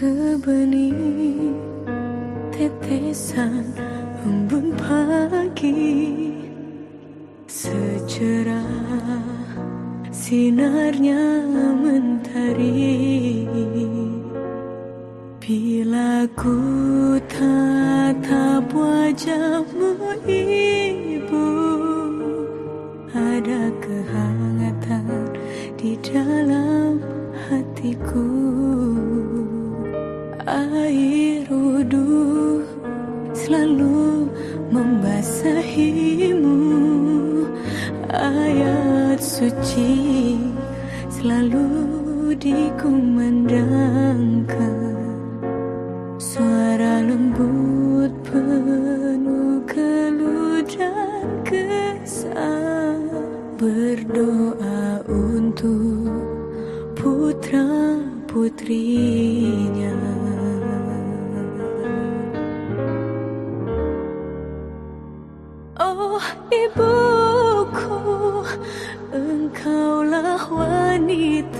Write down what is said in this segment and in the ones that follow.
Sebening tetesan embun pagi. Secerah sinarnya mentari. Bila ku tatap wajahmu ibu Ada kehangatan di dalam hatiku selalu membasahimu. Ayat suci selalu dikumandangkan. Suara lembut penuh keluh dan kesal Berdoa untuk putra putrinya 不哭，嗯，考了换你的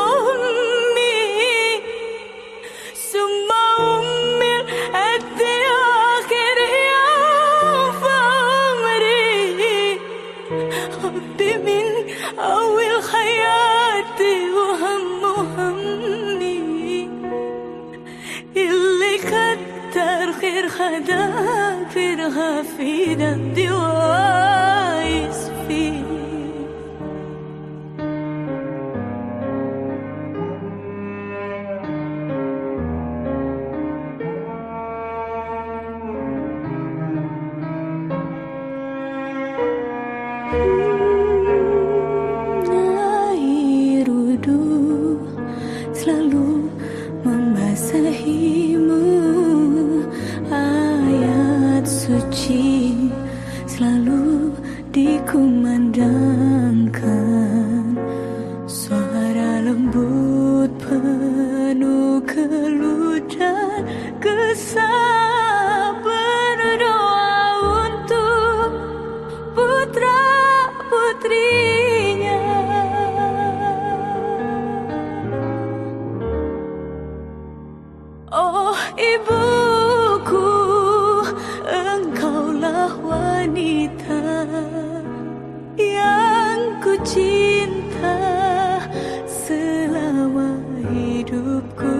حبي من أول حياتي وهم همي اللي كتر خير خدا في دمي selalu membasahimu. Ayat suci selalu dikumandangkan. good